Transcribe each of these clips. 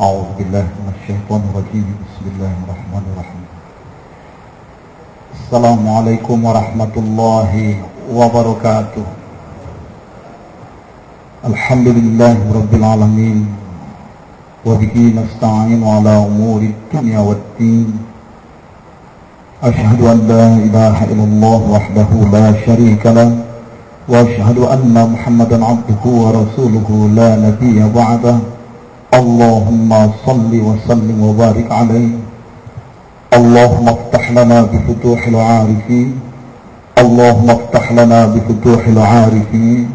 أعوذ بالله من الشيطان الرجيم. بسم الله الرحمن الرحيم. السلام عليكم ورحمة الله وبركاته. الحمد لله رب العالمين وبه نستعين على أمور الدنيا والدين. أشهد أن لا إله إلا الله وحده لا شريك له وأشهد أن محمدا عبده ورسوله لا نبي بعده. اللهم صل وسلم وبارك عليه. اللهم افتح لنا بفتوح العارفين. اللهم افتح لنا بفتوح العارفين.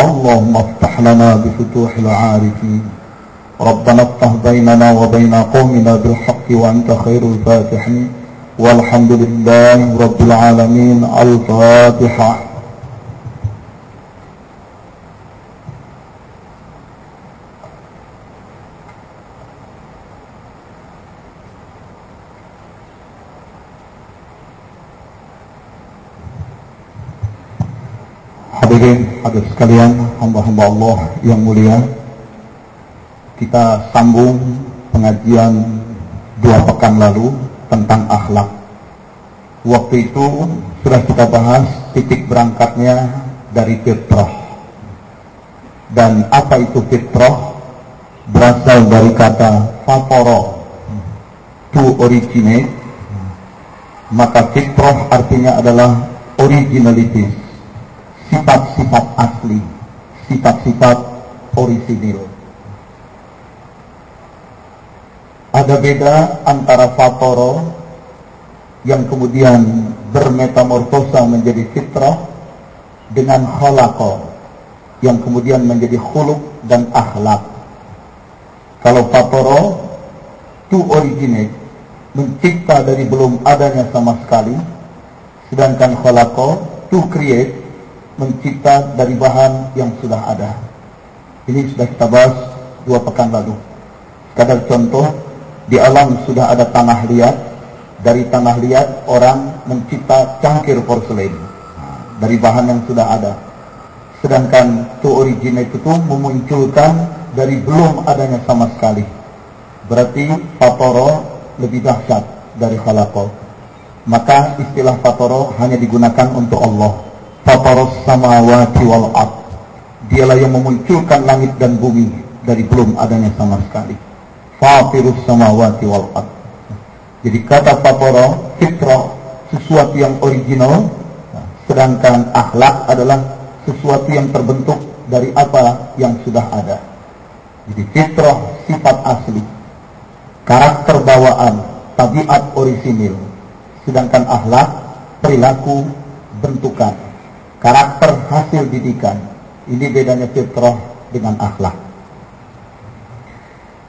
اللهم افتح لنا بفتوح العارفين. ربنا افتح بيننا وبين قومنا بالحق وأنت خير الفاتحين. والحمد لله رب العالمين. الفاتحة. Hadir sekalian, hamba-hamba Allah yang mulia. Kita sambung pengajian dua pekan lalu tentang akhlak. Waktu itu sudah kita bahas titik berangkatnya dari fitrah. Dan apa itu fitrah? Berasal dari kata fatoro, to originate. Maka fitrah artinya adalah originalities sifat-sifat asli, sifat-sifat orisinil. Ada beda antara fatoro yang kemudian bermetamorfosa menjadi fitrah dengan khalaqo yang kemudian menjadi khuluk dan akhlak. Kalau fatoro to originate mencipta dari belum adanya sama sekali sedangkan khalaqo to create mencipta dari bahan yang sudah ada. Ini sudah kita bahas dua pekan lalu. Kadar contoh, di alam sudah ada tanah liat, dari tanah liat orang mencipta cangkir porselen dari bahan yang sudah ada. Sedangkan to originate itu memunculkan dari belum adanya sama sekali. Berarti fatoro lebih dahsyat dari khalaqo. Maka istilah fatoro hanya digunakan untuk Allah fataras samawati wal ard. Dialah yang memunculkan langit dan bumi dari belum adanya sama sekali. Fatirus samawati wal ard. Jadi kata fatara fitrah sesuatu yang original sedangkan akhlak adalah sesuatu yang terbentuk dari apa yang sudah ada. Jadi fitrah sifat asli, karakter bawaan, tabiat orisinil, sedangkan akhlak perilaku bentukan karakter hasil didikan. Ini bedanya fitrah dengan akhlak.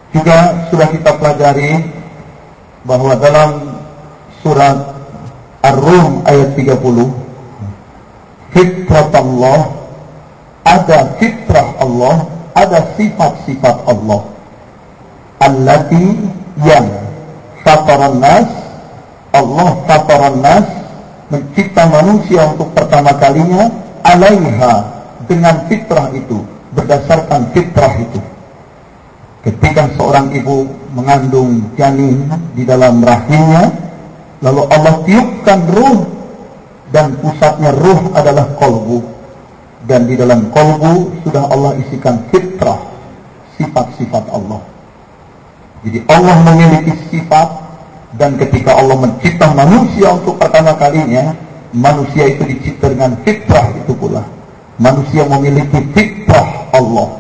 Juga sudah kita pelajari bahwa dalam surat Ar-Rum ayat 30 Fitrat Allah ada fitrah Allah, ada sifat-sifat Allah. Allati yang fataran nas Allah fataran nas mencipta manusia untuk pertama kalinya alaiha dengan fitrah itu berdasarkan fitrah itu. Ketika seorang ibu mengandung janin di dalam rahimnya lalu Allah tiupkan ruh dan pusatnya ruh adalah kolbu. Dan di dalam kolbu sudah Allah isikan fitrah sifat-sifat Allah. Jadi Allah memiliki sifat dan ketika Allah mencipta manusia untuk pertama kalinya, manusia itu dicipta dengan fitrah itu pula. Manusia memiliki fitrah Allah.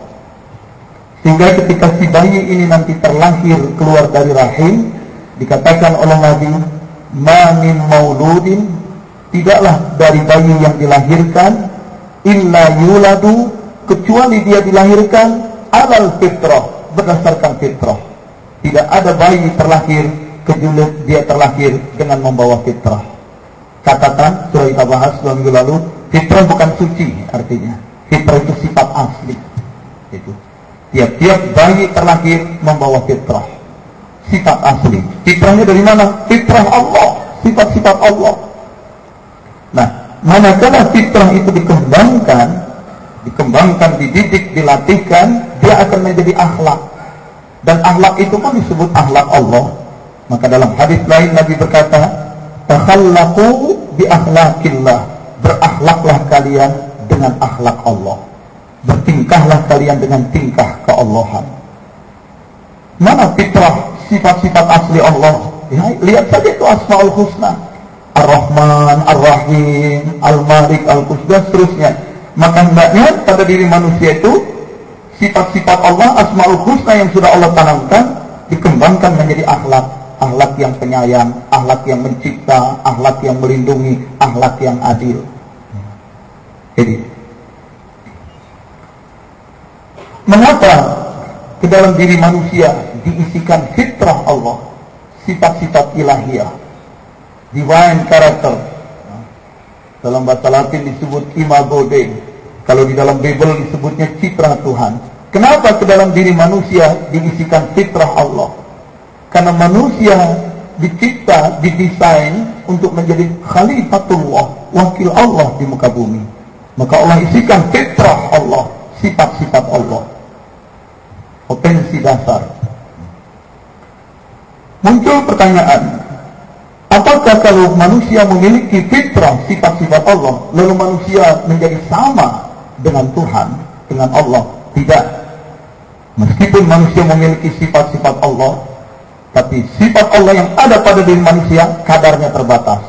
Sehingga ketika si bayi ini nanti terlahir keluar dari rahim, dikatakan oleh Nabi, "Ma min mauludin tidaklah dari bayi yang dilahirkan illa yuladu kecuali dia dilahirkan alal fitrah berdasarkan fitrah. Tidak ada bayi terlahir kejulit dia terlahir dengan membawa fitrah. Catatan sudah kita bahas dua minggu lalu, fitrah bukan suci artinya. Fitrah itu sifat asli. Itu. Tiap-tiap bayi terlahir membawa fitrah. Sifat asli. Fitrahnya dari mana? Fitrah Allah. Sifat-sifat Allah. Nah, manakala fitrah itu dikembangkan, dikembangkan, dididik, dilatihkan, dia akan menjadi akhlak. Dan akhlak itu kan disebut akhlak Allah. Maka dalam hadis lain Nabi berkata, "Takhallaqu bi akhlaqillah." Berakhlaklah kalian dengan akhlak Allah. Bertingkahlah kalian dengan tingkah keallahan. Mana fitrah sifat-sifat asli Allah? Ya, lihat saja itu Asmaul Husna. Ar-Rahman, Ar-Rahim, Al-Malik, Al-Qudus dan seterusnya. Maka hendaknya pada diri manusia itu sifat-sifat Allah, Asmaul Husna yang sudah Allah tanamkan dikembangkan menjadi akhlak. Akhlak yang penyayang, akhlak yang mencipta, akhlak yang melindungi, akhlak yang adil. Jadi, mengapa ke dalam diri manusia diisikan fitrah Allah, sifat-sifat ilahiyah, divine character. Dalam bahasa Latin disebut imago Dei. Kalau di dalam Bible disebutnya citra Tuhan. Kenapa ke dalam diri manusia diisikan fitrah Allah? Karena manusia dicipta, didesain untuk menjadi khalifatullah, wakil Allah di muka bumi. Maka Allah isikan fitrah Allah, sifat-sifat Allah. Potensi dasar. Muncul pertanyaan, apakah kalau manusia memiliki fitrah sifat-sifat Allah, lalu manusia menjadi sama dengan Tuhan, dengan Allah? Tidak. Meskipun manusia memiliki sifat-sifat Allah, tapi sifat Allah yang ada pada diri manusia kadarnya terbatas.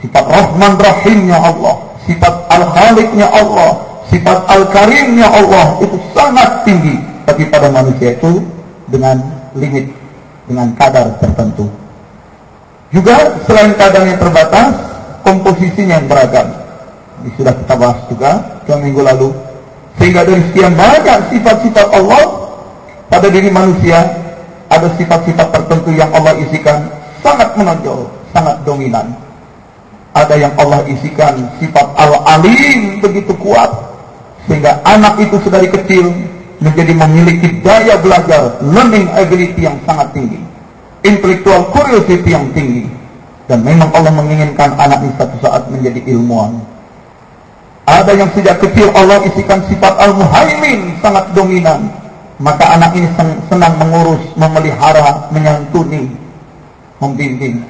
Sifat Rahman Rahimnya Allah, sifat Al-Khaliqnya Allah, sifat Al-Karimnya Allah itu sangat tinggi. Tapi pada manusia itu dengan limit, dengan kadar tertentu. Juga selain kadar yang terbatas, komposisinya yang beragam. Ini sudah kita bahas juga dua minggu lalu. Sehingga dari sekian banyak sifat-sifat Allah pada diri manusia, ada sifat-sifat tertentu yang Allah isikan sangat menonjol, sangat dominan. Ada yang Allah isikan sifat al-alim begitu kuat sehingga anak itu sedari kecil menjadi memiliki daya belajar, learning ability yang sangat tinggi, intellectual curiosity yang tinggi. Dan memang Allah menginginkan anak ini satu saat menjadi ilmuwan. Ada yang sejak kecil Allah isikan sifat al-muhaimin sangat dominan maka anak ini senang mengurus, memelihara, menyantuni, membimbing.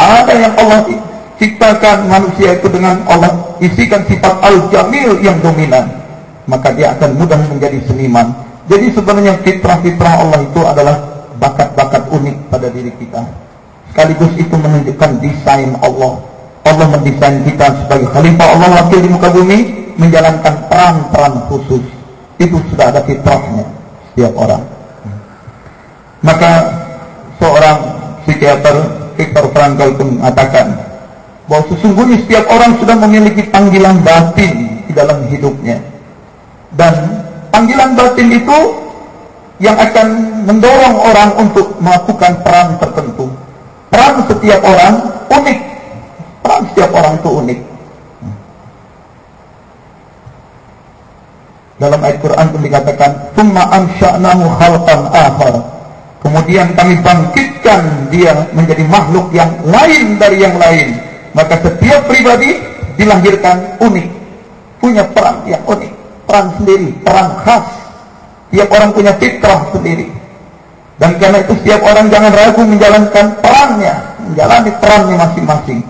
Ada yang Allah ciptakan manusia itu dengan Allah isikan sifat al-jamil yang dominan, maka dia akan mudah menjadi seniman. Jadi sebenarnya fitrah-fitrah Allah itu adalah bakat-bakat unik pada diri kita. Sekaligus itu menunjukkan desain Allah. Allah mendesain kita sebagai khalifah Allah wakil di muka bumi menjalankan peran-peran khusus. Itu sudah ada fitrahnya setiap orang. Maka seorang psikiater Viktor Frankl pun mengatakan bahwa sesungguhnya setiap orang sudah memiliki panggilan batin di dalam hidupnya. Dan panggilan batin itu yang akan mendorong orang untuk melakukan peran tertentu. Peran setiap orang unik. Peran setiap orang itu unik. Dalam ayat Quran pun dikatakan, "Tsumma ansha'nahu khalqan akhar." Kemudian kami bangkitkan dia menjadi makhluk yang lain dari yang lain. Maka setiap pribadi dilahirkan unik, punya peran yang unik, peran sendiri, peran khas. Tiap orang punya fitrah sendiri. Dan karena itu setiap orang jangan ragu menjalankan perannya, menjalani perannya masing-masing.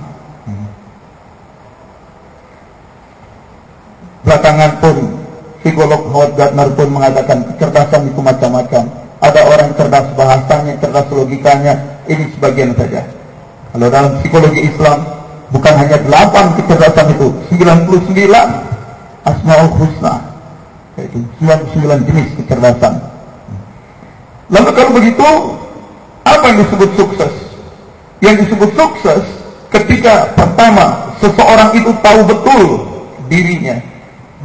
Belakangan pun Psikolog Howard Gardner pun mengatakan kecerdasan itu macam-macam. Ada orang cerdas bahasanya, cerdas logikanya, ini sebagian saja. Kalau dalam psikologi Islam, bukan hanya 8 kecerdasan itu, 99 Asma'ul Husna. Yaitu 99 jenis kecerdasan. Lalu kalau begitu, apa yang disebut sukses? Yang disebut sukses ketika pertama seseorang itu tahu betul dirinya,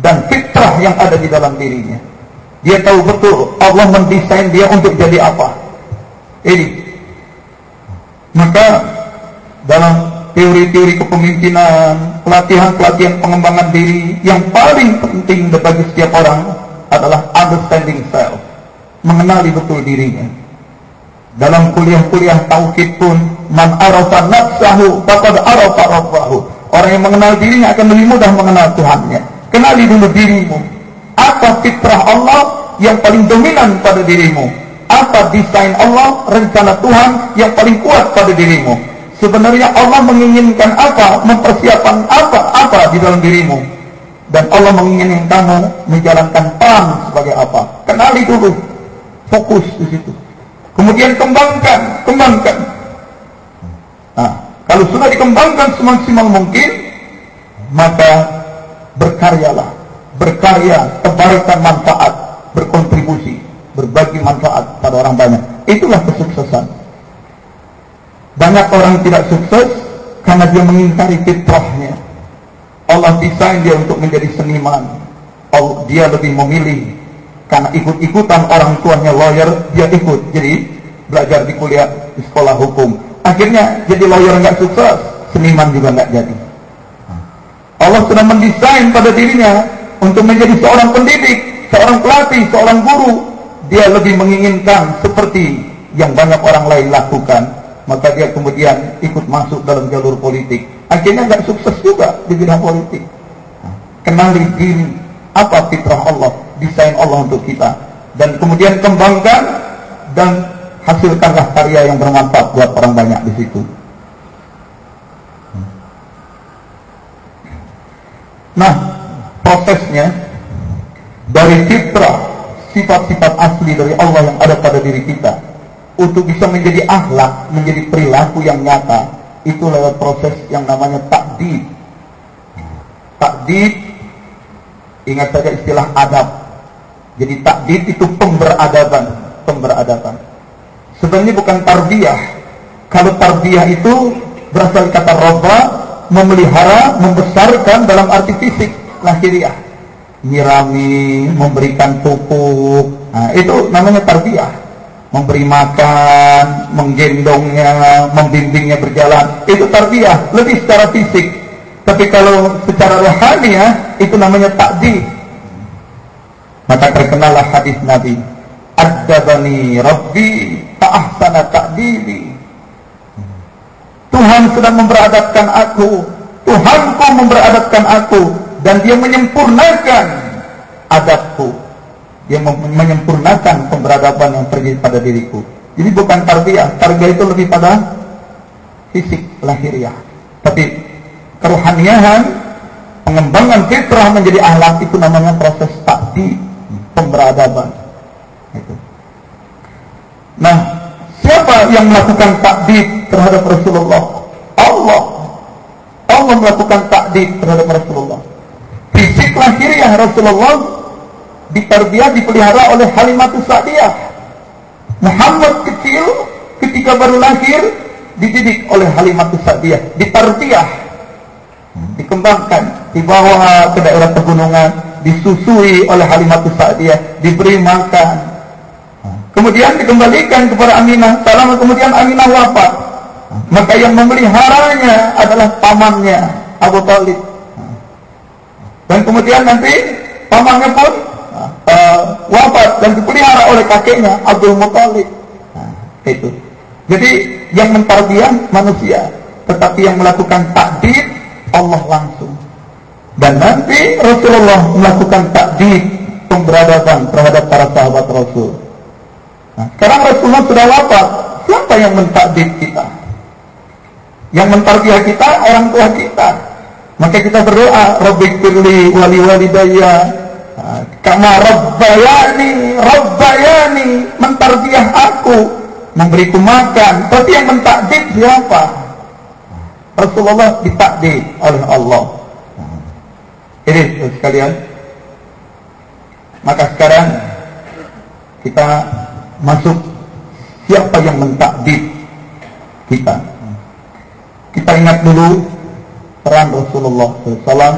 dan fitrah yang ada di dalam dirinya. Dia tahu betul Allah mendesain dia untuk jadi apa. Ini. Maka dalam teori-teori kepemimpinan, pelatihan-pelatihan pengembangan diri yang paling penting bagi setiap orang adalah understanding self, mengenali betul dirinya. Dalam kuliah-kuliah tauhid pun man arafa nafsahu faqad arafa rabbahu. Orang yang mengenal dirinya akan lebih mudah mengenal Tuhannya. Kenali dulu dirimu. Apa fitrah Allah yang paling dominan pada dirimu? Apa desain Allah, rencana Tuhan yang paling kuat pada dirimu? Sebenarnya Allah menginginkan apa, mempersiapkan apa, apa di dalam dirimu. Dan Allah menginginkan kamu menjalankan peran sebagai apa. Kenali dulu, fokus di situ. Kemudian kembangkan, kembangkan. Nah, kalau sudah dikembangkan semaksimal mungkin, maka berkaryalah, berkarya, tebarkan manfaat, berkontribusi, berbagi manfaat pada orang banyak. Itulah kesuksesan. Banyak orang tidak sukses karena dia mengingkari fitrahnya. Allah desain dia untuk menjadi seniman. Allah, dia lebih memilih karena ikut-ikutan orang tuanya lawyer, dia ikut. Jadi belajar di kuliah di sekolah hukum. Akhirnya jadi lawyer nggak sukses, seniman juga nggak jadi. Allah sudah mendesain pada dirinya untuk menjadi seorang pendidik, seorang pelatih, seorang guru. Dia lebih menginginkan seperti yang banyak orang lain lakukan maka dia kemudian ikut masuk dalam jalur politik. Akhirnya nggak sukses juga di bidang politik. Kenali diri apa fitrah Allah, desain Allah untuk kita, dan kemudian kembangkan dan hasilkanlah karya yang bermanfaat buat orang banyak di situ. Nah, prosesnya dari fitrah sifat-sifat asli dari Allah yang ada pada diri kita untuk bisa menjadi akhlak, menjadi perilaku yang nyata, itu lewat proses yang namanya takdid. Takdid, ingat saja istilah adab. Jadi takdid itu pemberadaban, pemberadaban. Sebenarnya bukan tarbiyah. Kalau tarbiyah itu berasal kata roba, memelihara, membesarkan dalam arti fisik, lahiriah. Nyirami, memberikan pupuk, nah, itu namanya tarbiyah memberi makan, menggendongnya, membimbingnya berjalan. Itu tarbiyah, lebih secara fisik. Tapi kalau secara rohani ya, itu namanya takdi. Maka terkenallah hadis Nabi. Ad-dabani Rabbi ta'ahsana ta'dibi. Tuhan sedang memberadabkan aku. Tuhanku memberadabkan aku. Dan dia menyempurnakan adabku yang menyempurnakan pemberadaban yang terjadi pada diriku. Jadi bukan tarbiyah, tarbiyah itu lebih pada fisik lahiriah. Tapi kerohaniahan, pengembangan fitrah menjadi ahlak itu namanya proses takdi pemberadaban. Itu. Nah, siapa yang melakukan takdid terhadap Rasulullah? Allah. Allah melakukan takdid terhadap Rasulullah. Fisik lahiriah Rasulullah ditarbiyah dipelihara oleh Halimatus Sa'diyah. Muhammad kecil ketika baru lahir dididik oleh Halimatus Sa'diyah, ditarbiyah, dikembangkan, dibawa ke daerah pegunungan, disusui oleh Halimatus Sa'diyah, diberi makan. Kemudian dikembalikan kepada Aminah, selama kemudian Aminah wafat. Maka yang memeliharanya adalah pamannya Abu Talib. Dan kemudian nanti pamannya pun uh, wafat dan dipelihara oleh kakeknya Abdul Muthalib. Nah, itu. Jadi yang mentarbiah manusia, tetapi yang melakukan takdir Allah langsung. Dan nanti Rasulullah melakukan takdir pemberadaban terhadap para sahabat Rasul. Nah, sekarang Rasulullah sudah wafat, siapa yang mentakdir kita? Yang mentarbiah kita orang tua kita. Maka kita berdoa, Rabbik firli wali walidayya karena Rabbayani, Rabbayani mentarbiah aku, memberiku makan. Tapi yang mentakdir siapa? Rasulullah ditakdir oleh Allah. Ini sekalian. Maka sekarang kita masuk siapa yang mentakdir kita. Kita ingat dulu peran Rasulullah SAW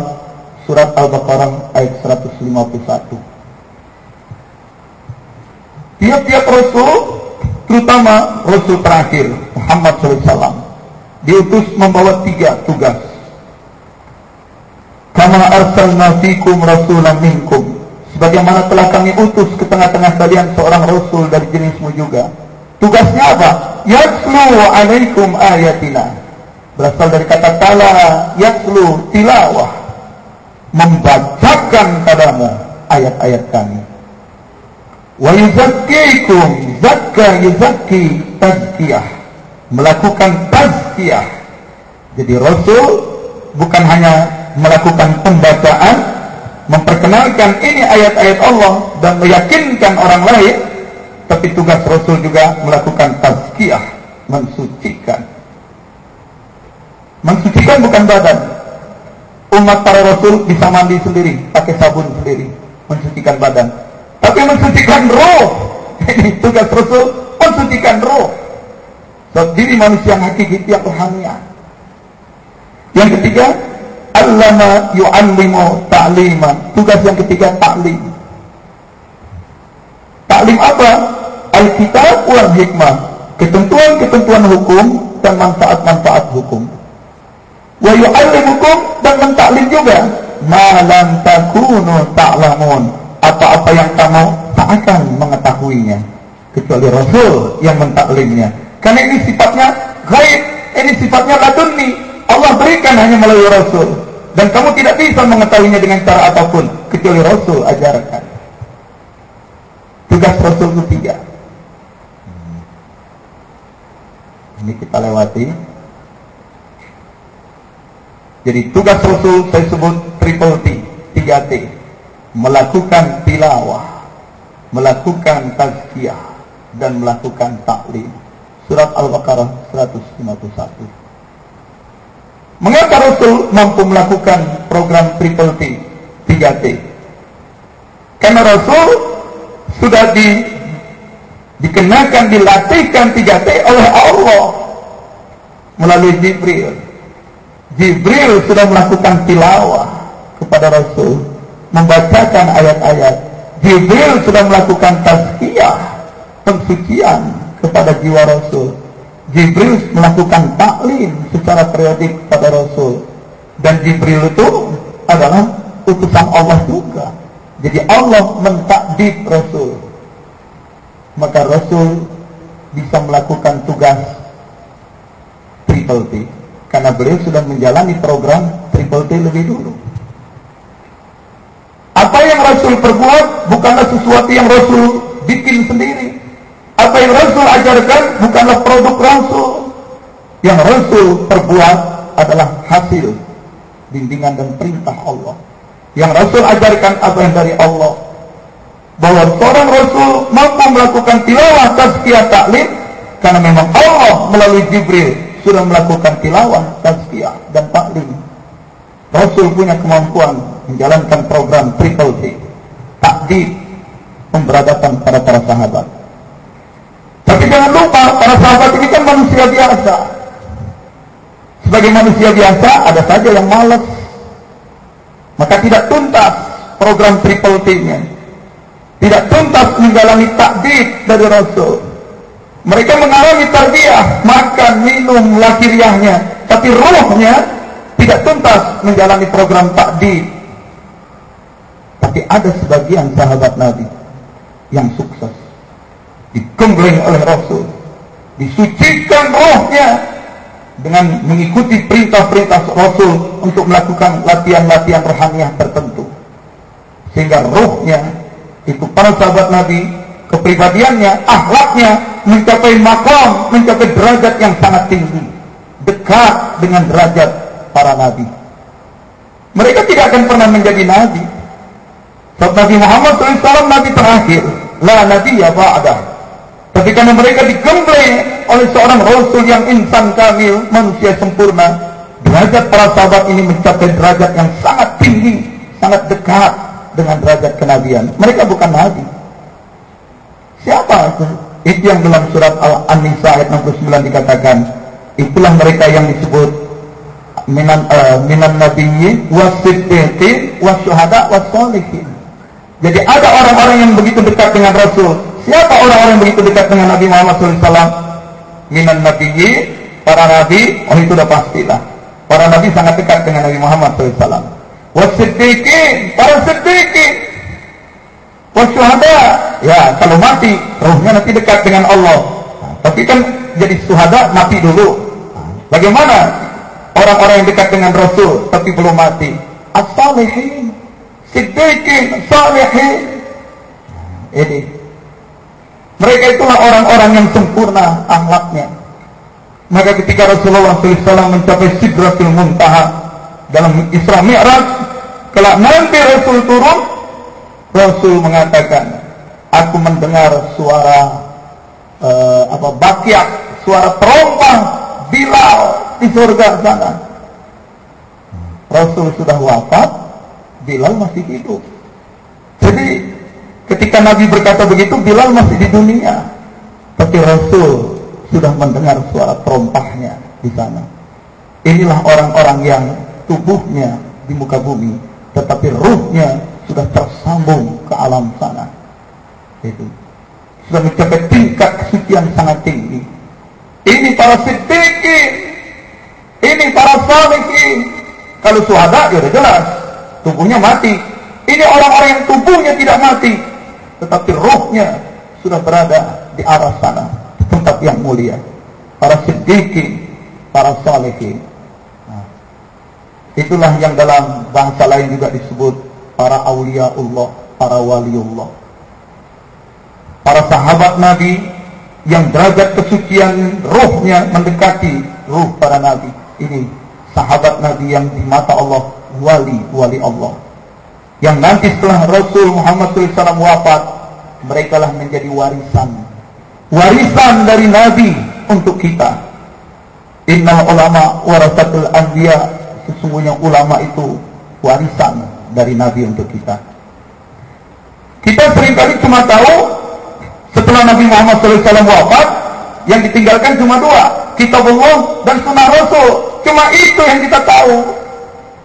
surat Al-Baqarah ayat 151. Tiap-tiap Rasul, terutama Rasul terakhir Muhammad SAW, diutus membawa tiga tugas. Kama arsalna fikum rasulan minkum. Sebagaimana telah kami utus ke tengah-tengah kalian seorang Rasul dari jenismu juga. Tugasnya apa? Yatlu alaikum ayatina. Berasal dari kata tala, yatlu, tilawah membacakan padamu ayat-ayat kami. Wa yuzakkikum zakka yuzakki tazkiyah. Melakukan tazkiyah. Jadi Rasul bukan hanya melakukan pembacaan, memperkenalkan ini ayat-ayat Allah dan meyakinkan orang lain, tapi tugas Rasul juga melakukan tazkiyah, mensucikan. Mensucikan bukan badan. Umat para Rasul bisa mandi sendiri, pakai sabun sendiri, mensucikan badan tapi mensucikan roh. Ini tugas Rasul, mensucikan roh. Sebab diri manusia yang hakiki yang rohania. Yang ketiga, allama yu'allimu ta'liman. Tugas yang ketiga ta'lim. Ta'lim apa? Alkitab wal hikmah. Ketentuan-ketentuan hukum dan manfaat-manfaat hukum. Wa yu'allimukum dan mentaklim juga. Ma lam takunu ta'lamun. Apa-apa yang kamu tak akan mengetahuinya. Kecuali Rasul yang mentaklimnya. Karena ini sifatnya gaib ini sifatnya ladunni Allah berikan hanya melalui Rasul. Dan kamu tidak bisa mengetahuinya dengan cara apapun kecuali Rasul ajarkan. Tugas Rasul ketiga ini kita lewati jadi tugas Rasul saya sebut triple T 3 T melakukan tilawah, melakukan tazkiyah dan melakukan taklim. Surat Al-Baqarah 151. Mengapa Rasul mampu melakukan program Triple T, 3T? Karena Rasul sudah di, dikenakan, dilatihkan 3T oleh Allah melalui Jibril. Jibril sudah melakukan tilawah kepada Rasul membacakan ayat-ayat. Jibril sudah melakukan tazkiyah, pensucian kepada jiwa Rasul. Jibril melakukan taklim secara periodik pada Rasul. Dan Jibril itu adalah utusan Allah juga. Jadi Allah mentakdir Rasul. Maka Rasul bisa melakukan tugas triple. Karena beliau sudah menjalani program triple T lebih dulu. Apa yang Rasul perbuat bukanlah sesuatu yang Rasul bikin sendiri. Apa yang Rasul ajarkan bukanlah produk Rasul. Yang Rasul perbuat adalah hasil bimbingan dan perintah Allah. Yang Rasul ajarkan apa yang dari Allah. Bahwa seorang Rasul mampu melakukan tilawah tazkiyah taklim karena memang Allah melalui Jibril sudah melakukan tilawah tazkiyah dan taklim. Rasul punya kemampuan menjalankan program Triple T takdir pemberadaban pada para sahabat. Tapi jangan lupa para sahabat ini kan manusia biasa. Sebagai manusia biasa ada saja yang malas. Maka tidak tuntas program Triple T-nya tidak tuntas menjalani takdir dari Rasul mereka mengalami tarbiyah makan, minum, lahiriahnya tapi rohnya tidak tuntas menjalani program takdir tapi ada sebagian sahabat Nabi yang sukses. Digembleng oleh Rasul. Disucikan rohnya dengan mengikuti perintah-perintah Rasul untuk melakukan latihan-latihan rohaniah tertentu. Sehingga rohnya itu para sahabat Nabi kepribadiannya, akhlaknya mencapai makam, mencapai derajat yang sangat tinggi, dekat dengan derajat para nabi. Mereka tidak akan pernah menjadi nabi, Sebab Nabi Muhammad SAW Nabi terakhir. La Nabi ya ba'dah. Karena mereka digembleng oleh seorang Rasul yang insan kamil, manusia sempurna, derajat para sahabat ini mencapai derajat yang sangat tinggi, sangat dekat dengan derajat kenabian. Mereka bukan Nabi. Siapa itu? Yang dalam surat Al-An-Nisa ayat 69 dikatakan, itulah mereka yang disebut minan uh, minan nabiyyin wasiddiqin wasyuhada. Jadi ada orang-orang yang begitu dekat dengan Rasul. Siapa orang-orang yang begitu dekat dengan Nabi Muhammad SAW? Minan nabiyyi, para nabi, oh itu sudah pastilah. Para nabi sangat dekat dengan Nabi Muhammad SAW. Wasiddiqin, para siddiqin. Wasyuhada, ya kalau mati, rohnya nanti dekat dengan Allah. Nah, tapi kan jadi suhada mati dulu. Bagaimana orang-orang yang dekat dengan Rasul tapi belum mati? As-salihin siddiqin, salihin. Ini Mereka itulah orang-orang yang sempurna akhlaknya. Maka ketika Rasulullah SAW mencapai Sidratul Muntaha dalam Isra Mi'raj, kelak nanti Rasul turun, Rasul mengatakan, aku mendengar suara uh, apa bakiak, suara terompah Bilal di surga sana. Rasul sudah wafat, Bilal masih hidup. Jadi ketika Nabi berkata begitu, Bilal masih di dunia. Tapi Rasul sudah mendengar suara terompahnya di sana. Inilah orang-orang yang tubuhnya di muka bumi, tetapi ruhnya sudah tersambung ke alam sana. Itu sudah mencapai tingkat kesucian sangat tinggi. Ini para siddiqin, ini para salihin. Kalau suhada ya udah jelas, tubuhnya mati, ini orang-orang yang tubuhnya tidak mati, tetapi rohnya sudah berada di arah sana, di tempat yang mulia. Para siddiqin, para salihin. Nah, itulah yang dalam bahasa lain juga disebut para awliya Allah, para waliullah. Para sahabat Nabi yang derajat kesucian rohnya mendekati roh para Nabi. Ini sahabat Nabi yang di mata Allah wali-wali Allah yang nanti setelah Rasul Muhammad SAW wafat mereka lah menjadi warisan warisan dari Nabi untuk kita Inna ulama warasatul anbiya sesungguhnya ulama itu warisan dari Nabi untuk kita kita seringkali cuma tahu setelah Nabi Muhammad SAW wafat yang ditinggalkan cuma dua kitab Allah dan sunnah Rasul cuma itu yang kita tahu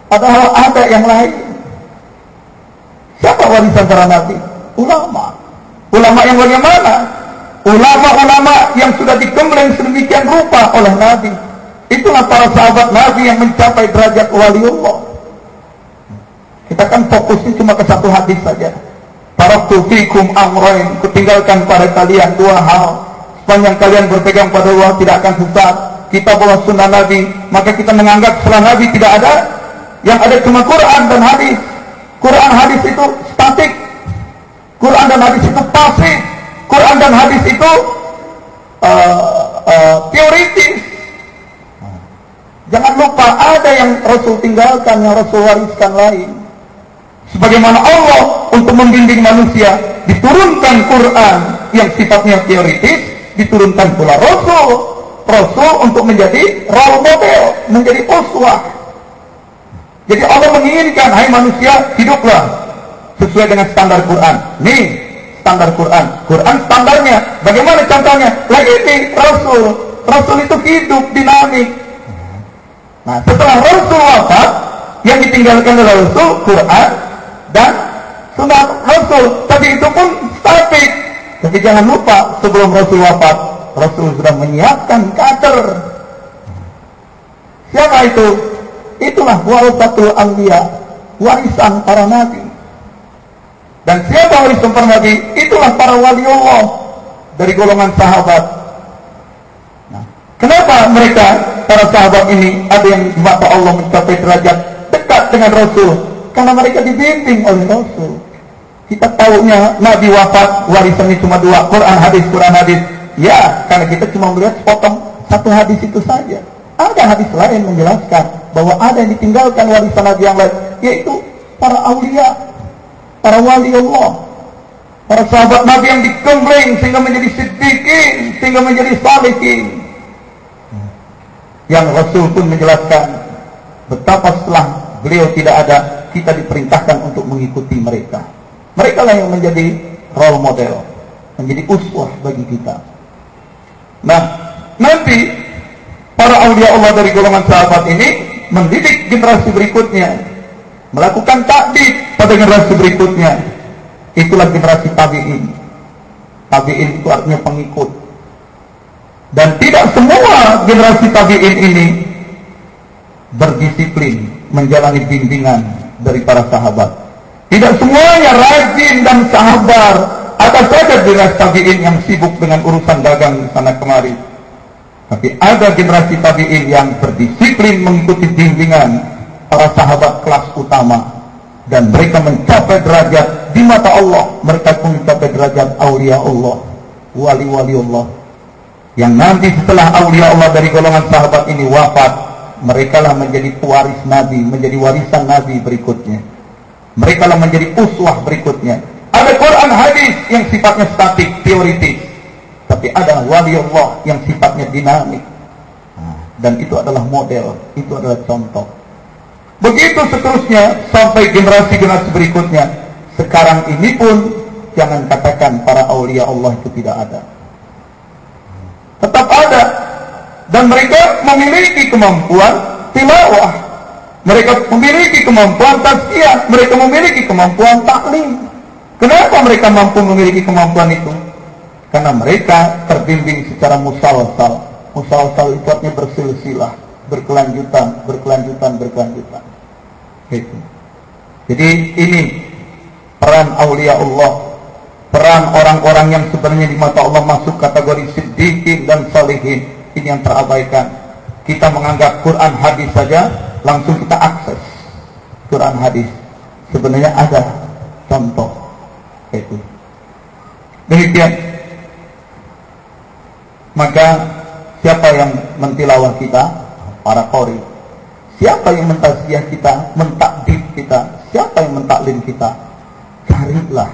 padahal ada yang lain Siapa warisan para nabi? Ulama. Ulama yang bagaimana? Ulama-ulama yang sudah digembleng sedemikian rupa oleh Nabi. Itulah para sahabat Nabi yang mencapai derajat waliullah. Kita kan fokusnya cuma ke satu hadis saja. Para fikum amroin, kutinggalkan pada kalian dua hal. Sepanjang kalian berpegang pada Allah tidak akan sesat. Kita bawa sunnah Nabi, maka kita menganggap setelah Nabi tidak ada. Yang ada cuma Quran dan hadis. Quran hadis itu statik. Quran dan hadis itu pasif. Quran dan hadis itu uh, uh, teoritis. Jangan lupa ada yang Rasul tinggalkan, yang Rasul wariskan lain. Sebagaimana Allah untuk membimbing manusia diturunkan Quran yang sifatnya teoritis, diturunkan pula Rasul. Rasul untuk menjadi role model, menjadi uswah, jadi Allah menginginkan, hai manusia, hiduplah sesuai dengan standar Quran. Nih, standar Quran. Quran standarnya. Bagaimana contohnya? Lagi ini Rasul. Rasul itu hidup, dinamik. Nah, setelah Rasul wafat, yang ditinggalkan oleh Rasul, Quran, dan sunnah Rasul. Tapi itu pun statik. Tapi jangan lupa, sebelum Rasul wafat, Rasul sudah menyiapkan kader. Siapa itu? Itulah warasatul anbiya, warisan para nabi. Dan siapa warisan para nabi? Itulah para wali Allah dari golongan sahabat. Nah, kenapa mereka para sahabat ini ada yang di mata Allah mencapai derajat dekat dengan Rasul? Karena mereka dibimbing oleh Rasul. Kita tahunya Nabi wafat warisannya cuma dua Quran hadis Quran hadis. Ya, karena kita cuma melihat potong satu hadis itu saja. Ada hadis lain menjelaskan bahwa ada yang ditinggalkan warisan Nabi yang lain, yaitu para aulia, para wali Allah, para sahabat Nabi yang digembleng sehingga menjadi siddiqin, sehingga menjadi salihin. Yang Rasul pun menjelaskan betapa setelah beliau tidak ada, kita diperintahkan untuk mengikuti mereka. Mereka lah yang menjadi role model, menjadi uswah bagi kita. Nah, nanti para awliya Allah dari golongan sahabat ini mendidik generasi berikutnya melakukan takdir pada generasi berikutnya itulah generasi tabi'in tabi'in itu artinya pengikut dan tidak semua generasi tabi'in ini berdisiplin menjalani bimbingan dari para sahabat. Tidak semuanya rajin dan sabar. Ada saja generasi tabi'in yang sibuk dengan urusan dagang sana kemari. Tapi ada generasi tabi'in yang berdisiplin mengikuti bimbingan para sahabat kelas utama. Dan mereka mencapai derajat di mata Allah. Mereka pun mencapai derajat aulia Allah. Wali-wali Allah. Yang nanti setelah awliya Allah dari golongan sahabat ini wafat mereka lah menjadi pewaris Nabi menjadi warisan Nabi berikutnya. Mereka lah menjadi uswah berikutnya. Ada Quran hadis yang sifatnya statik teoritis. Tapi ada wali Allah yang sifatnya dinamik. Nah, dan itu adalah model itu adalah contoh. Begitu seterusnya sampai generasi-generasi berikutnya. Sekarang ini pun jangan katakan para awliya Allah itu tidak ada. Tetap ada dan mereka memiliki kemampuan tilawah. Mereka memiliki kemampuan tazkiyah. Mereka memiliki kemampuan taklim. Kenapa mereka mampu memiliki kemampuan itu? Karena mereka terbimbing secara musalsal. Musalsal itu artinya bersilsilah berkelanjutan berkelanjutan berkelanjutan. Itu jadi ini peran aulia Allah peran orang-orang yang sebenarnya di mata Allah masuk kategori siddiqin dan salihin ini yang terabaikan. Kita menganggap Quran hadis saja langsung kita akses Quran hadis. Sebenarnya ada contoh itu. Demikian. Maka siapa yang mentilawah kita? Para kori siapa yang mentasiah kita? Mentakdib kita. Siapa yang mentaklim kita? Carilah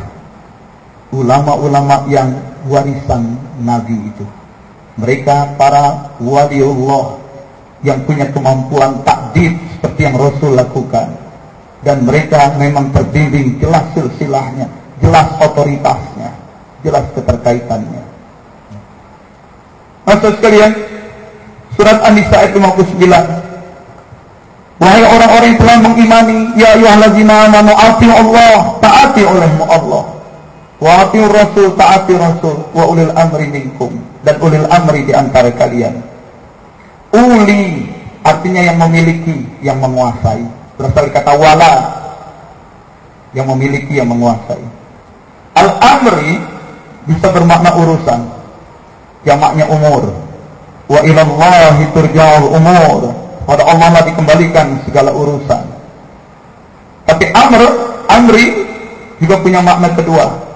ulama-ulama yang warisan Nabi itu. Mereka para waliullah yang punya kemampuan takdir seperti yang Rasul lakukan. Dan mereka memang terbimbing jelas silsilahnya, jelas otoritasnya, jelas keterkaitannya. Maksud sekalian, surat An-Nisa ayat 59. Wahai orang-orang yang telah mengimani, ya ayyuhallazina amanu Allah, taati olehmu Allah. Wa atiu rasul taati rasul wa ulil amri minkum dan ulil amri di antara kalian. Uli artinya yang memiliki, yang menguasai. Berasal kata wala yang memiliki, yang menguasai. Al-amri bisa bermakna urusan, jamaknya umur. Wa ilallahi turja'ul umur. Pada Allah lah dikembalikan segala urusan. Tapi amr, amri juga punya makna kedua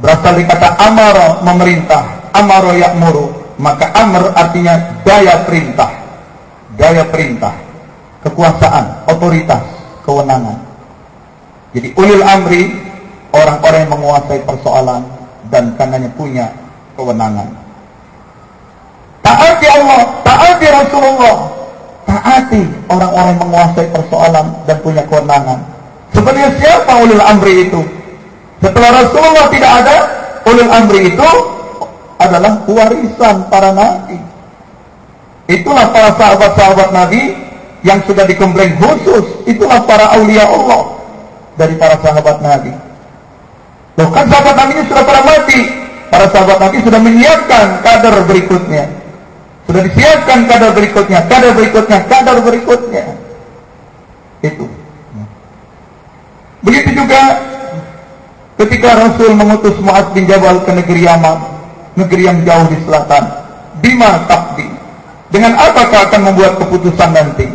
berasal dari kata amaro memerintah. Amaro yakmuru maka amr artinya daya perintah. Daya perintah. Kekuasaan otoritas kewenangan. Jadi ulil amri orang-orang yang menguasai persoalan dan karenanya punya kewenangan. Taati Allah taati Rasulullah. Taati orang-orang yang menguasai persoalan dan punya kewenangan. Sebenarnya siapa ulil amri itu setelah Rasulullah tidak ada, ulul amri itu adalah warisan para nabi. Itulah para sahabat-sahabat nabi yang sudah dikomplain khusus. Itulah para aulia Allah dari para sahabat nabi. Bahkan sahabat nabi ini sudah pada mati. Para sahabat nabi sudah menyiapkan kadar berikutnya. Sudah disiapkan kadar berikutnya, kadar berikutnya, kadar berikutnya. Itu. Begitu juga Ketika Rasul mengutus Mu'ad bin Jabal ke negeri Yaman, negeri yang jauh di selatan, bima takdi. Dengan apakah akan membuat keputusan nanti?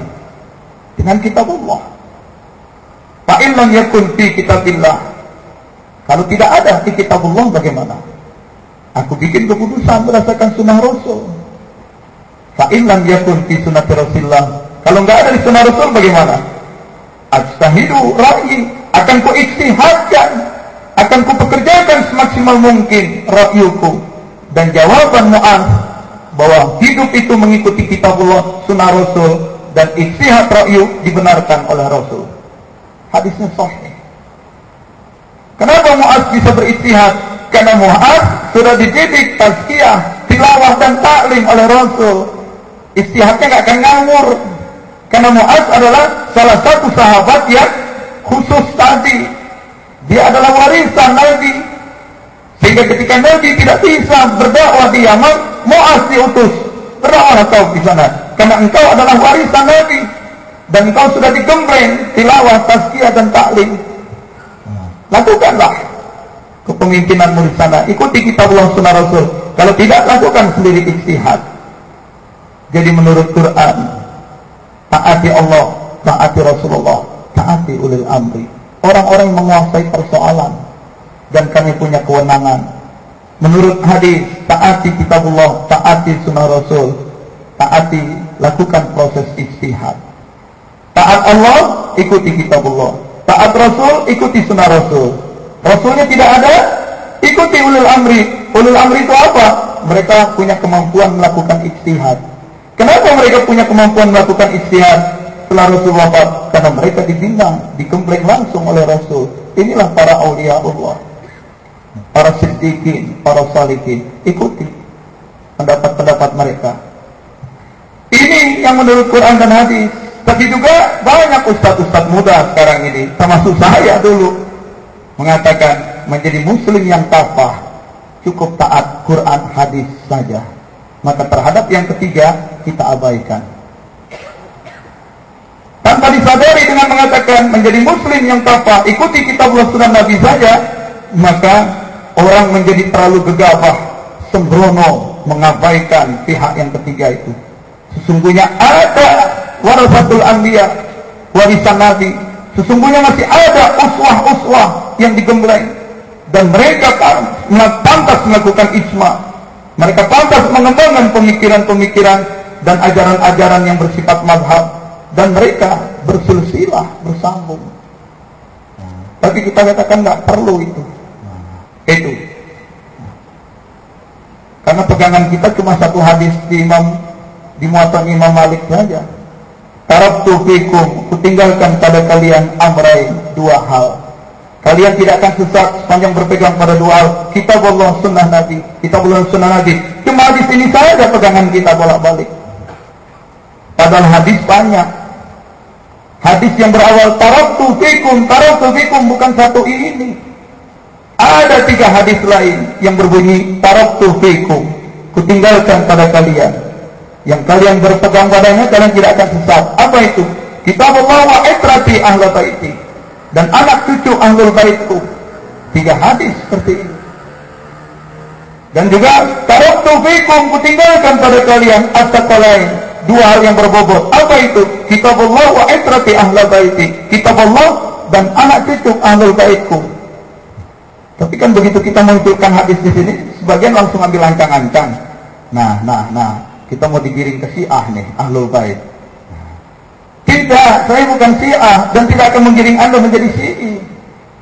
Dengan kitab Allah. Fa'illam yakun fi kitabillah. Kalau tidak ada di kitab Allah bagaimana? Aku bikin keputusan berdasarkan sunnah Rasul. Fa'illam yakun fi sunnah Rasulullah. Kalau enggak ada di sunnah Rasul bagaimana? Ajtahidu ra'yi. Akan ku istihadkan akan kupekerjakan semaksimal mungkin rakyuku dan jawaban Mu'ad bahwa hidup itu mengikuti kitabullah sunnah Rasul dan istihad rakyu dibenarkan oleh Rasul. Hadisnya sahih. Kenapa Mu'ad bisa beristihad? Karena Mu'ad sudah dididik tazkiyah tilawah dan taklim oleh Rasul. Istihadnya gak akan ngawur. Karena Mu'ad adalah salah satu sahabat yang khusus tadi dia adalah warisan Nabi. Sehingga ketika Nabi tidak bisa berdakwah di Yaman, Mu'az diutus. Berdakwah kau di sana. Karena engkau adalah warisan Nabi. Dan engkau sudah digembleng tilawah, tazkiyah dan taklim. Lakukanlah kepemimpinanmu di sana. Ikuti kitab Allah sunnah Rasul. Kalau tidak, lakukan sendiri istihad. Jadi menurut Quran, taati Allah, taati Rasulullah, taati ulil amri orang-orang yang menguasai persoalan dan kami punya kewenangan Menurut hadis, taati kitabullah, taati sunnah Rasul, taati, lakukan proses istihad. Taat Allah, ikuti kitabullah. Taat Rasul, ikuti sunnah Rasul. Rasulnya tidak ada, ikuti ulul amri. Ulul amri itu apa? Mereka punya kemampuan melakukan istihad. Kenapa mereka punya kemampuan melakukan istihad setelah Rasul wafat? Karena mereka dibimbang, dikembleng langsung oleh Rasul. Inilah para awliya Allah para siddiqin, para salihin. Ikuti pendapat-pendapat mereka. Ini yang menurut Quran dan hadis. Tapi juga banyak ustadz-ustadz muda sekarang ini, termasuk saya dulu, mengatakan menjadi muslim yang tafah cukup taat Quran hadis saja. Maka terhadap yang ketiga kita abaikan. Tanpa disadari dengan mengatakan menjadi muslim yang tafah, ikuti kitab sunnah Nabi saja, maka orang menjadi terlalu gegabah, sembrono, mengabaikan pihak yang ketiga itu. Sesungguhnya ada warasatul anbiya, warisan nabi. Sesungguhnya masih ada uswah-uswah yang digembleng dan mereka pantas melakukan ijma. Mereka pantas mengembangkan pemikiran-pemikiran dan ajaran-ajaran yang bersifat madhab dan mereka bersilsilah bersambung. Tapi kita katakan nggak perlu itu. Itu. Karena pegangan kita cuma satu hadis di Imam di muatan Imam Malik saja. Taraktu fikum, kutinggalkan pada kalian amrai dua hal. Kalian tidak akan sesat sepanjang berpegang pada dua hal. Kitab Allah sunnah Nabi. Kitab Allah sunnah Nabi. Cuma hadis ini saja pegangan kita bolak-balik. Padahal hadis banyak. Hadis yang berawal taraktu fikum, taraktu fikum bukan satu ini. Ada tiga hadis lain yang berbunyi taraktu fikum. Kutinggalkan pada kalian. Yang kalian berpegang padanya kalian tidak akan sesat. Apa itu? Kitab Allah wa itrati ahlu baiti. Dan anak cucu ahlul baitku. Tiga hadis seperti ini. Dan juga taraktu fikum kutinggalkan pada kalian lain Dua hal yang berbobot. Apa itu? Kitab Allah wa itrati ahlu baiti. Kitab Allah dan anak cucu ahlul baitku tapi kan begitu kita munculkan hadis di sini, sebagian langsung ambil ancang-ancang. Nah, nah, nah, kita mau digiring ke Syiah nih, Ahlul Bait. Tidak, saya bukan Syiah dan tidak akan menggiring Anda menjadi Syi'i.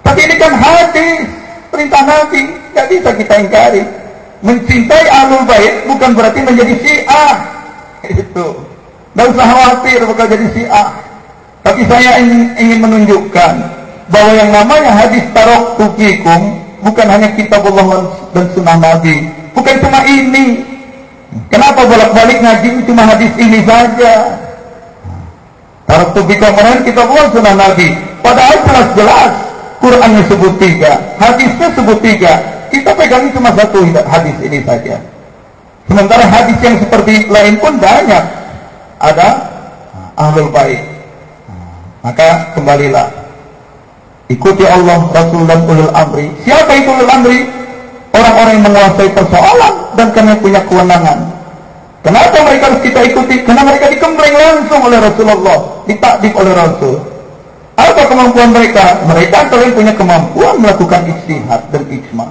Tapi ini kan hadis, perintah Nabi, tidak bisa kita ingkari. Mencintai Ahlul Bait bukan berarti menjadi Syiah. Itu. Tidak usah khawatir bakal jadi Syiah. Tapi saya ingin, ingin menunjukkan bahwa yang namanya hadis tarok tukikum bukan hanya kitab Allah dan sunnah Nabi. Bukan cuma ini. Kenapa bolak-balik ngaji cuma hadis ini saja? Taraktu bika kemarin kitab Allah sunnah Nabi. Padahal jelas-jelas Qurannya sebut tiga, hadisnya sebut tiga. Kita pegang cuma satu hadis ini saja. Sementara hadis yang seperti lain pun banyak. Ada ahlul baik. Maka kembalilah Ikuti Allah, Rasul dan ulul amri. Siapa itu ulul amri? Orang-orang yang menguasai persoalan dan kami punya kewenangan. Kenapa mereka harus kita ikuti? Karena mereka dikembleng langsung oleh Rasulullah, ditakdik oleh Rasul. Apa kemampuan mereka? Mereka kalian punya kemampuan melakukan istihad dan ijma.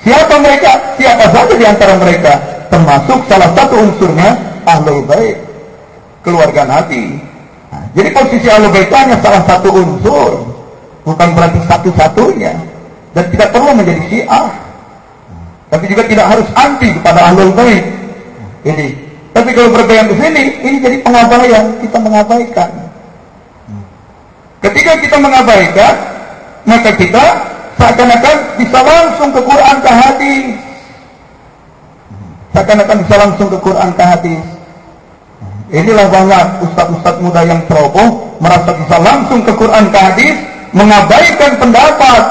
Siapa mereka? Siapa saja di antara mereka? Termasuk salah satu unsurnya ahlul bait, keluarga Nabi. Nah, jadi posisi ahlul bait hanya salah satu unsur. Bukan berarti satu-satunya. Dan tidak perlu menjadi syiah. Tapi juga tidak harus anti kepada ahlul bait. Ini. Tapi kalau berpegang ke sini ini jadi pengabaian. Kita mengabaikan. Ketika kita mengabaikan maka kita seakan-akan bisa langsung ke Quran ke hadis seakan-akan bisa langsung ke Quran ke hadis inilah banyak ustaz-ustaz muda yang ceroboh merasa bisa langsung ke Quran ke hadis mengabaikan pendapat,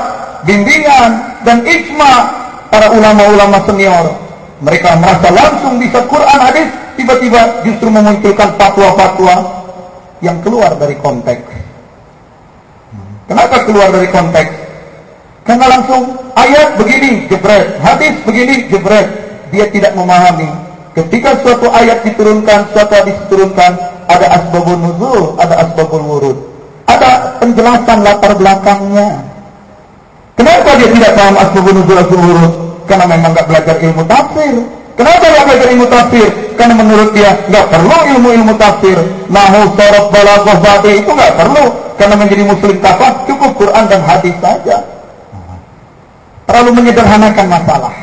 bimbingan dan ijma para ulama-ulama senior. Mereka merasa langsung bisa Quran hadis, tiba-tiba justru memunculkan fatwa-fatwa yang keluar dari konteks. Kenapa keluar dari konteks? Karena langsung ayat begini jebret, hadis begini jebret. Dia tidak memahami. Ketika suatu ayat diturunkan, suatu hadis diturunkan, ada asbabun nuzul, ada asbabul wurud ada penjelasan latar belakangnya. Kenapa dia tidak paham asbabun nuzul asbabul Karena memang nggak belajar ilmu tafsir. Kenapa nggak belajar ilmu tafsir? Karena menurut dia nggak perlu ilmu-ilmu tafsir. Nahu, sorot, balaghah, itu nggak perlu. Karena menjadi muslim kafah cukup Quran dan hadis saja. Terlalu menyederhanakan masalah.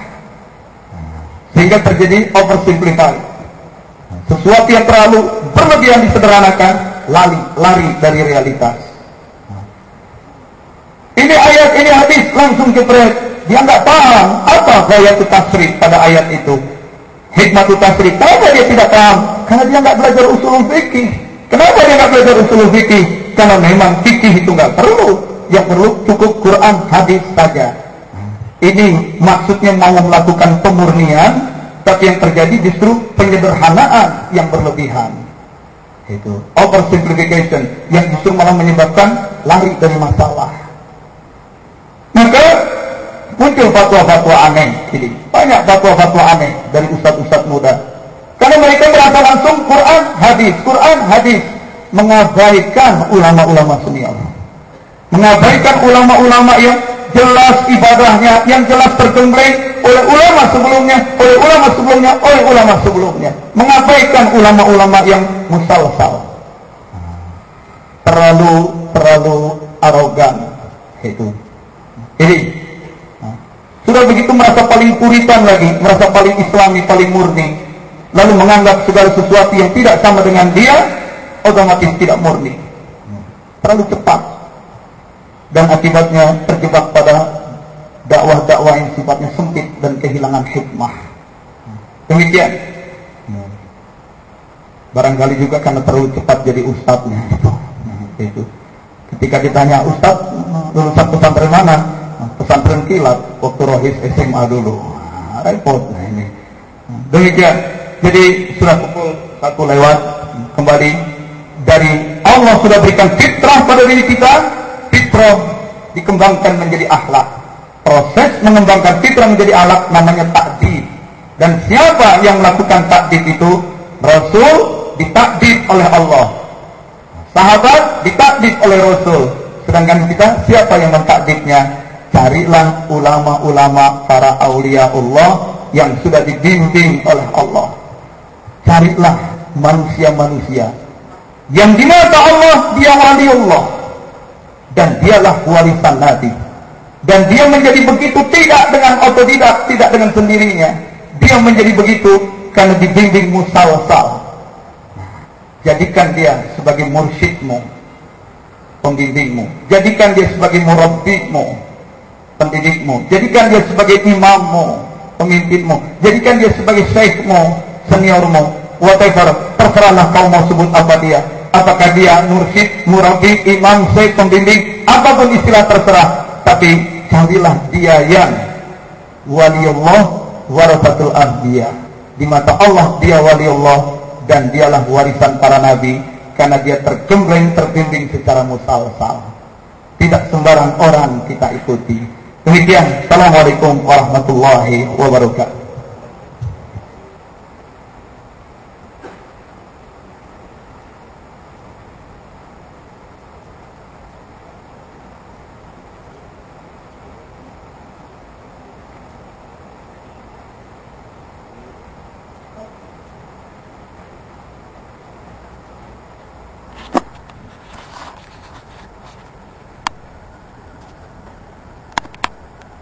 Sehingga terjadi oversimplify. Sesuatu yang terlalu berlebihan disederhanakan, lari, lari dari realitas. Ini ayat, ini hadis, langsung jepret. Dia nggak paham apa gaya tafsir pada ayat itu. Hikmat tafsir. Kenapa dia tidak paham? Karena dia nggak belajar usul fikih. Kenapa dia nggak belajar usul fikih? Karena memang fikih itu nggak perlu. Yang perlu cukup Quran, hadis saja. Ini maksudnya mau melakukan pemurnian, tapi yang terjadi justru penyederhanaan yang berlebihan. Itu oversimplification yang justru malah menyebabkan lari dari masalah. Maka muncul fatwa-fatwa aneh ini. Banyak fatwa-fatwa aneh dari ustaz-ustaz muda. Karena mereka merasa langsung Quran, hadis, Quran, hadis. Mengabaikan ulama-ulama senior. Mengabaikan ulama-ulama yang jelas ibadahnya, yang jelas tergembleng oleh ulama sebelumnya, oleh ulama sebelumnya, oleh ulama sebelumnya. Mengabaikan ulama-ulama yang musalsal. Terlalu, terlalu arogan. Itu ini sudah begitu merasa paling puritan lagi, merasa paling islami, paling murni. Lalu menganggap segala sesuatu yang tidak sama dengan dia, otomatis tidak murni. Terlalu cepat. Dan akibatnya terjebak pada dakwah-dakwah yang sifatnya sempit dan kehilangan hikmah. Demikian. Barangkali juga karena terlalu cepat jadi ustadznya itu. Ketika ditanya ustadz lulusan pesantren mana? pesantren kilat waktu rohis SMA dulu repot nah ini demikian jadi sudah pukul satu lewat kembali dari Allah sudah berikan fitrah pada diri kita fitrah dikembangkan menjadi akhlak. Proses mengembangkan fitrah menjadi akhlak namanya takdib dan siapa yang melakukan takdib itu? Rasul ditakdib oleh Allah. Sahabat ditakdib oleh Rasul. Sedangkan kita siapa yang mentakdibnya carilah ulama-ulama para aulia Allah yang sudah dibimbing oleh Allah. Carilah manusia-manusia. Yang di mata Allah dia wali Allah dan dialah warisan Nabi. Dan dia menjadi begitu tidak dengan otodidak, tidak dengan sendirinya. Dia menjadi begitu karena dibimbing musalsal. Jadikan dia sebagai mursyidmu, pembimbingmu. Jadikan dia sebagai murabbimu, pendidikmu. Jadikan dia sebagai imammu, pemimpinmu. Jadikan dia sebagai syekhmu, seniormu. Whatever, terserahlah kau mau sebut apa dia. Apakah dia mursyid, murabi, imam, syekh, pembimbing, apa pun istilah terserah. Tapi carilah dia yang waliullah warasatul anbiya. Di mata Allah dia waliullah dan dialah warisan para nabi karena dia tergembleng terbimbing secara musalsal. Tidak sembarang orang kita ikuti. Demikian. Assalamualaikum warahmatullahi wabarakatuh.